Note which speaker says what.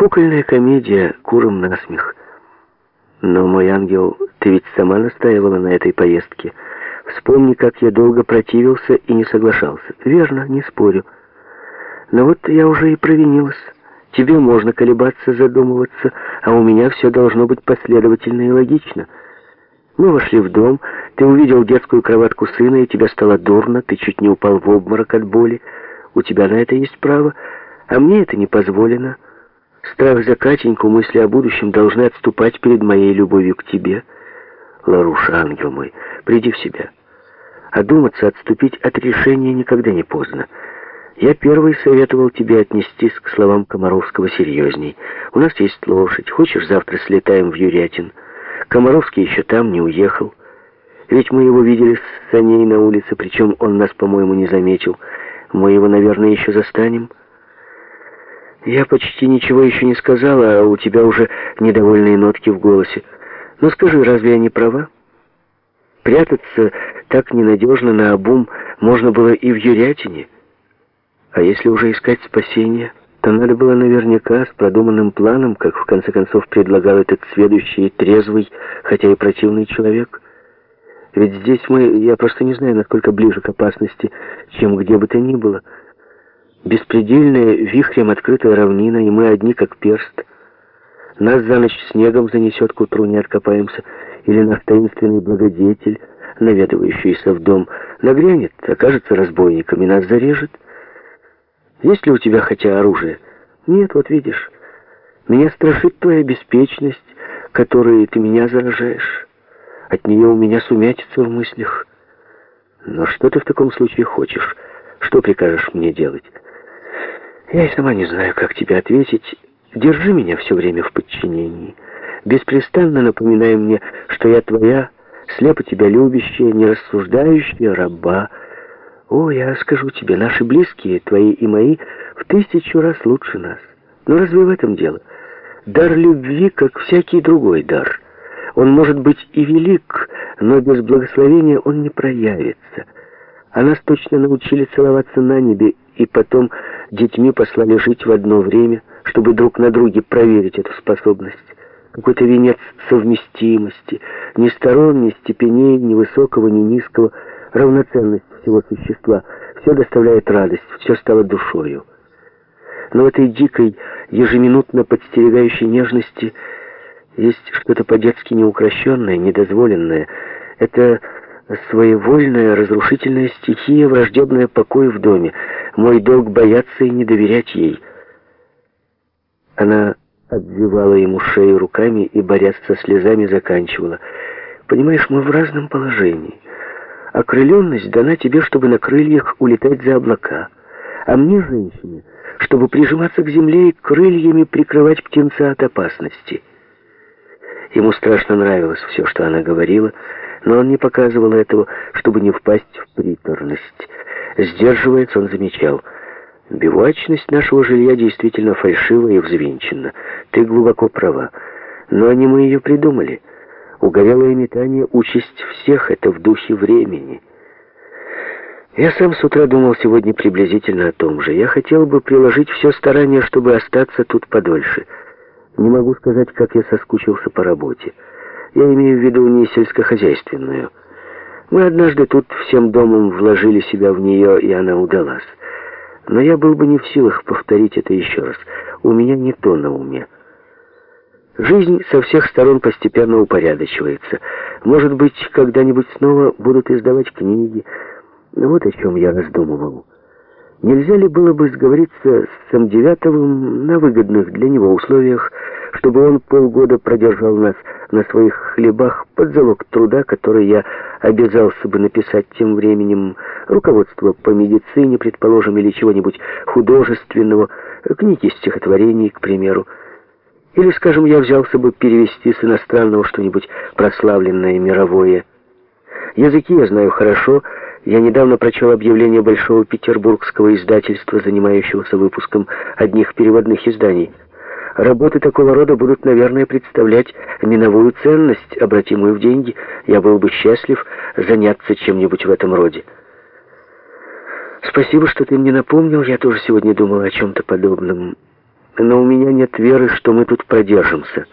Speaker 1: Кукольная комедия, куром насмех. Но, мой ангел, ты ведь сама настаивала на этой поездке. Вспомни, как я долго противился и не соглашался. Верно, не спорю. Но вот я уже и провинилась. Тебе можно колебаться, задумываться, а у меня все должно быть последовательно и логично. Мы вошли в дом, ты увидел детскую кроватку сына, и тебе стало дурно, ты чуть не упал в обморок от боли. У тебя на это есть право, а мне это не позволено. Страх за Катеньку, мысли о будущем должны отступать перед моей любовью к тебе. Ларуша, ангел мой, приди в себя. Одуматься, отступить от решения никогда не поздно. Я первый советовал тебе отнестись к словам Комаровского серьезней. У нас есть лошадь. Хочешь, завтра слетаем в Юрятин? Комаровский еще там не уехал. Ведь мы его видели с саней на улице, причем он нас, по-моему, не заметил. Мы его, наверное, еще застанем. Я почти ничего еще не сказала, а у тебя уже недовольные нотки в голосе. Но скажи, разве я не права? Прятаться так ненадежно на обум можно было и в Юрятине. А если уже искать спасение, то надо было наверняка с продуманным планом, как в конце концов предлагал этот сведущий, трезвый, хотя и противный человек. Ведь здесь мы, я просто не знаю, насколько ближе к опасности, чем где бы то ни было. Беспредельная, вихрем открытая равнина, и мы одни как перст. Нас за ночь снегом занесет, к утру не откопаемся, или наш таинственный благодетель, наведывающийся в дом, нагрянет, окажется разбойником и нас зарежет. Есть ли у тебя хотя оружие? Нет, вот видишь. Меня страшит твоя беспечность, которой ты меня заражаешь. От нее у меня сумятица в мыслях. Но что ты в таком случае хочешь? Что прикажешь мне делать? Я и сама не знаю, как тебе ответить. Держи меня все время в подчинении. Беспрестанно напоминай мне, что я твоя, слепо тебя любящая, не рассуждающая раба, о, я скажу тебе, наши близкие, твои и мои, в тысячу раз лучше нас. Но разве в этом дело? Дар любви, как всякий другой дар. Он может быть и велик, но без благословения он не проявится. А нас точно научили целоваться на небе, и потом детьми послали жить в одно время, чтобы друг на друге проверить эту способность. Какой-то венец совместимости, ни сторон, ни степеней, ни высокого, ни низкого, равноценность всего существа. Все доставляет радость, все стало душою. Но в этой дикой, ежеминутно подстерегающей нежности есть что-то по-детски неукрощенное, недозволенное. Это своевольная, разрушительная стихия, враждебная покою в доме. Мой долг бояться и не доверять ей. Она обвивала ему шею руками и, борясь со слезами, заканчивала. «Понимаешь, мы в разном положении». Окрыленность дана тебе, чтобы на крыльях улетать за облака. А мне, женщине, чтобы прижиматься к земле и крыльями прикрывать птенца от опасности. Ему страшно нравилось все, что она говорила, но он не показывал этого, чтобы не впасть в приторность. Сдерживаясь, он замечал. Бивуачность нашего жилья действительно фальшива и взвинчена. Ты глубоко права. Но не мы ее придумали. Угорелое метание — участь всех, это в духе времени. Я сам с утра думал сегодня приблизительно о том же. Я хотел бы приложить все старание, чтобы остаться тут подольше. Не могу сказать, как я соскучился по работе. Я имею в виду не сельскохозяйственную. Мы однажды тут всем домом вложили себя в нее, и она удалась. Но я был бы не в силах повторить это еще раз. У меня не то на уме. Жизнь со всех сторон постепенно упорядочивается. Может быть, когда-нибудь снова будут издавать книги. Вот о чем я раздумывал. Нельзя ли было бы сговориться с Самдевятовым на выгодных для него условиях, чтобы он полгода продержал нас на своих хлебах под залог труда, который я обязался бы написать тем временем, руководство по медицине, предположим, или чего-нибудь художественного, книги стихотворений, к примеру. Или, скажем, я взялся бы перевести с иностранного что-нибудь прославленное мировое. Языки я знаю хорошо. Я недавно прочел объявление Большого Петербургского издательства, занимающегося выпуском одних переводных изданий. Работы такого рода будут, наверное, представлять миновую ценность, обратимую в деньги. Я был бы счастлив заняться чем-нибудь в этом роде. Спасибо, что ты мне напомнил. Я тоже сегодня думал о чем-то подобном. но у меня нет веры, что мы тут продержимся.